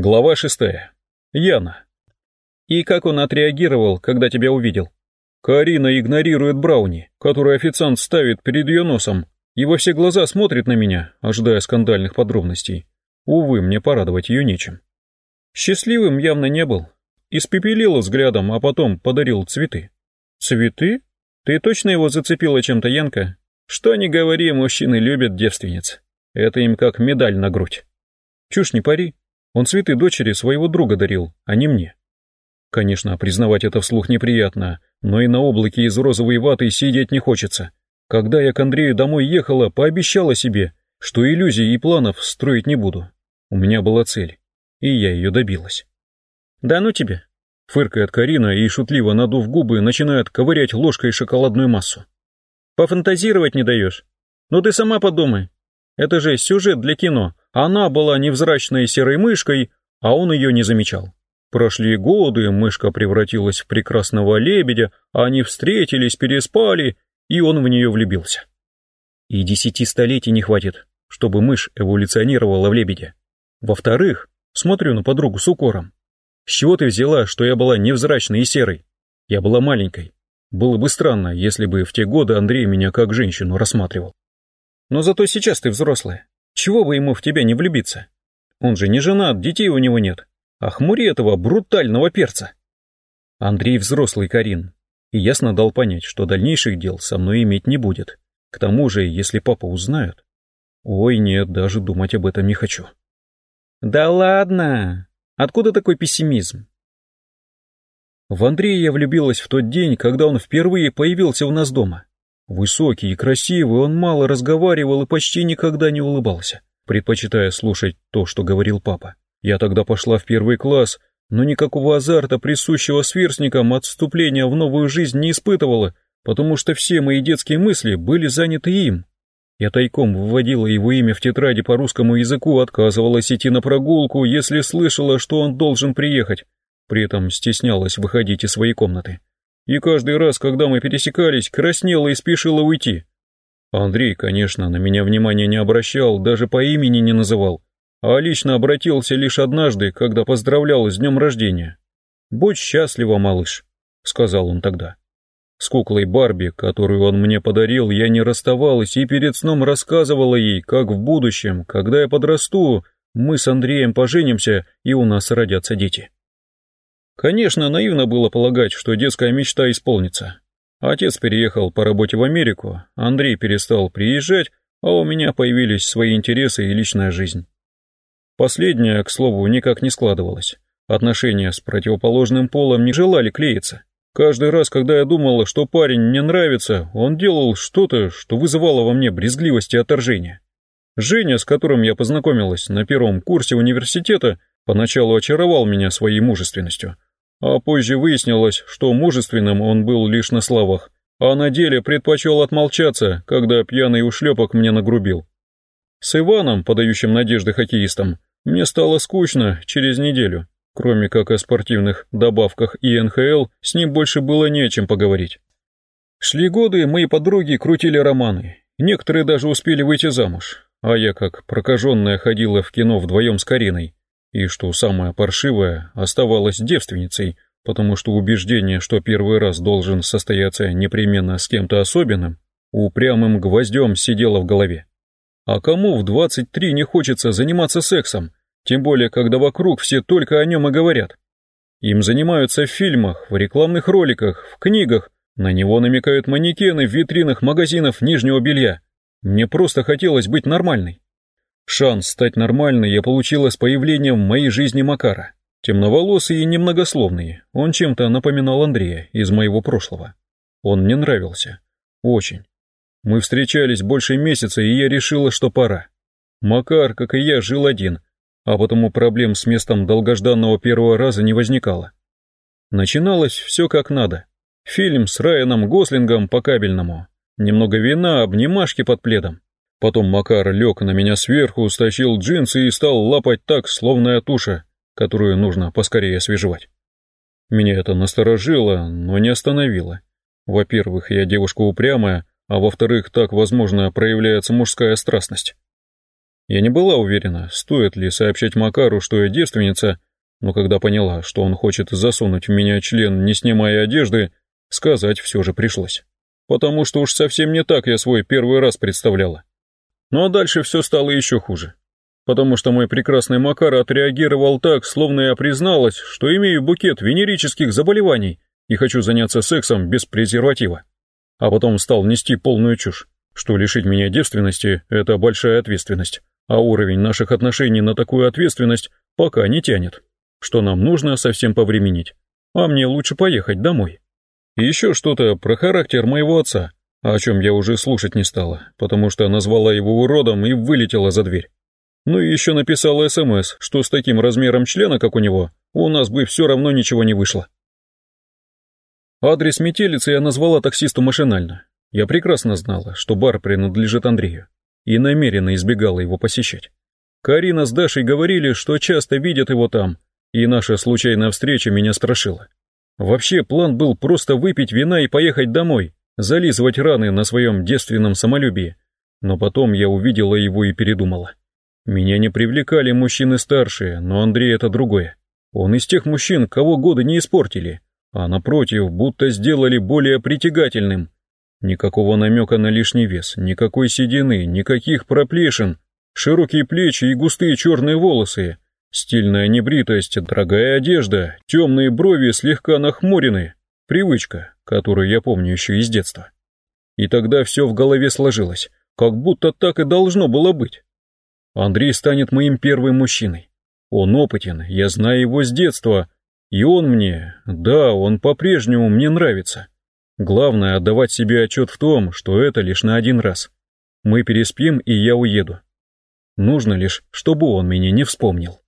Глава шестая. Яна. И как он отреагировал, когда тебя увидел? Карина игнорирует Брауни, который официант ставит перед ее носом, во все глаза смотрит на меня, ожидая скандальных подробностей. Увы, мне порадовать ее нечем. Счастливым явно не был. Испепелил взглядом, а потом подарил цветы. Цветы? Ты точно его зацепила чем-то, Янка? Что ни говори, мужчины любят девственниц. Это им как медаль на грудь. Чушь не пари. Он цветы дочери своего друга дарил, а не мне. Конечно, признавать это вслух неприятно, но и на облаке из розовой ваты сидеть не хочется. Когда я к Андрею домой ехала, пообещала себе, что иллюзий и планов строить не буду. У меня была цель, и я ее добилась. «Да ну тебе!» Фыркает Карина и, шутливо надув губы, начинает ковырять ложкой шоколадную массу. «Пофантазировать не даешь? Ну ты сама подумай. Это же сюжет для кино, она была невзрачной серой мышкой, а он ее не замечал. Прошли годы, мышка превратилась в прекрасного лебедя, они встретились, переспали, и он в нее влюбился. И десяти столетий не хватит, чтобы мышь эволюционировала в лебедя. Во-вторых, смотрю на подругу с укором. С чего ты взяла, что я была невзрачной и серой? Я была маленькой. Было бы странно, если бы в те годы Андрей меня как женщину рассматривал. Но зато сейчас ты взрослая. Чего бы ему в тебя не влюбиться? Он же не женат, детей у него нет. А хмури этого брутального перца. Андрей взрослый Карин, и ясно дал понять, что дальнейших дел со мной иметь не будет. К тому же, если папа узнает... Ой, нет, даже думать об этом не хочу. Да ладно! Откуда такой пессимизм? В Андрея я влюбилась в тот день, когда он впервые появился у нас дома. Высокий и красивый, он мало разговаривал и почти никогда не улыбался, предпочитая слушать то, что говорил папа. Я тогда пошла в первый класс, но никакого азарта, присущего сверстникам, отступления в новую жизнь не испытывала, потому что все мои детские мысли были заняты им. Я тайком выводила его имя в тетради по русскому языку, отказывалась идти на прогулку, если слышала, что он должен приехать, при этом стеснялась выходить из своей комнаты и каждый раз, когда мы пересекались, краснела и спешила уйти. Андрей, конечно, на меня внимания не обращал, даже по имени не называл, а лично обратился лишь однажды, когда поздравлял с днем рождения. «Будь счастлива, малыш», — сказал он тогда. С куклой Барби, которую он мне подарил, я не расставалась и перед сном рассказывала ей, как в будущем, когда я подрасту, мы с Андреем поженимся и у нас родятся дети. Конечно, наивно было полагать, что детская мечта исполнится. Отец переехал по работе в Америку, Андрей перестал приезжать, а у меня появились свои интересы и личная жизнь. Последнее, к слову, никак не складывалось. Отношения с противоположным полом не желали клеиться. Каждый раз, когда я думала, что парень мне нравится, он делал что-то, что вызывало во мне брезгливость и отторжение. Женя, с которым я познакомилась на первом курсе университета, поначалу очаровал меня своей мужественностью – а позже выяснилось, что мужественным он был лишь на словах, а на деле предпочел отмолчаться, когда пьяный ушлепок мне нагрубил. С Иваном, подающим надежды хоккеистом, мне стало скучно через неделю. Кроме как о спортивных добавках и НХЛ, с ним больше было не чем поговорить. Шли годы, мои подруги крутили романы, некоторые даже успели выйти замуж, а я как прокаженная ходила в кино вдвоем с Кариной, и, что самое паршивое, оставалась девственницей, потому что убеждение, что первый раз должен состояться непременно с кем-то особенным, упрямым гвоздем сидело в голове. А кому в 23 не хочется заниматься сексом, тем более, когда вокруг все только о нем и говорят? Им занимаются в фильмах, в рекламных роликах, в книгах, на него намекают манекены в витринах магазинов нижнего белья. Мне просто хотелось быть нормальной. Шанс стать нормальной я получила с появлением в моей жизни Макара. Темноволосый и немногословный, он чем-то напоминал Андрея из моего прошлого. Он мне нравился. Очень. Мы встречались больше месяца, и я решила, что пора. Макар, как и я, жил один, а потому проблем с местом долгожданного первого раза не возникало. Начиналось все как надо. Фильм с Райаном Гослингом по кабельному. Немного вина, обнимашки под пледом. Потом Макар лег на меня сверху, стащил джинсы и стал лапать так, словно туша, которую нужно поскорее освежевать. Меня это насторожило, но не остановило. Во-первых, я девушка упрямая, а во-вторых, так, возможно, проявляется мужская страстность. Я не была уверена, стоит ли сообщать Макару, что я девственница, но когда поняла, что он хочет засунуть в меня член, не снимая одежды, сказать все же пришлось. Потому что уж совсем не так я свой первый раз представляла. А дальше все стало еще хуже. Потому что мой прекрасный Макар отреагировал так, словно я призналась, что имею букет венерических заболеваний и хочу заняться сексом без презерватива. А потом стал нести полную чушь, что лишить меня девственности – это большая ответственность, а уровень наших отношений на такую ответственность пока не тянет, что нам нужно совсем повременить, а мне лучше поехать домой. И еще что-то про характер моего отца, о чем я уже слушать не стала, потому что назвала его уродом и вылетела за дверь. Ну и еще написала СМС, что с таким размером члена, как у него, у нас бы все равно ничего не вышло. Адрес метелицы я назвала таксисту машинально. Я прекрасно знала, что бар принадлежит Андрею, и намеренно избегала его посещать. Карина с Дашей говорили, что часто видят его там, и наша случайная встреча меня страшила. Вообще, план был просто выпить вина и поехать домой, зализывать раны на своем девственном самолюбии. Но потом я увидела его и передумала. Меня не привлекали мужчины старшие, но Андрей это другое. Он из тех мужчин, кого годы не испортили, а напротив, будто сделали более притягательным. Никакого намека на лишний вес, никакой седины, никаких проплешин, широкие плечи и густые черные волосы, стильная небритость, дорогая одежда, темные брови слегка нахмурены, привычка, которую я помню еще из детства. И тогда все в голове сложилось, как будто так и должно было быть. Андрей станет моим первым мужчиной. Он опытен, я знаю его с детства, и он мне, да, он по-прежнему мне нравится. Главное отдавать себе отчет в том, что это лишь на один раз. Мы переспим, и я уеду. Нужно лишь, чтобы он меня не вспомнил.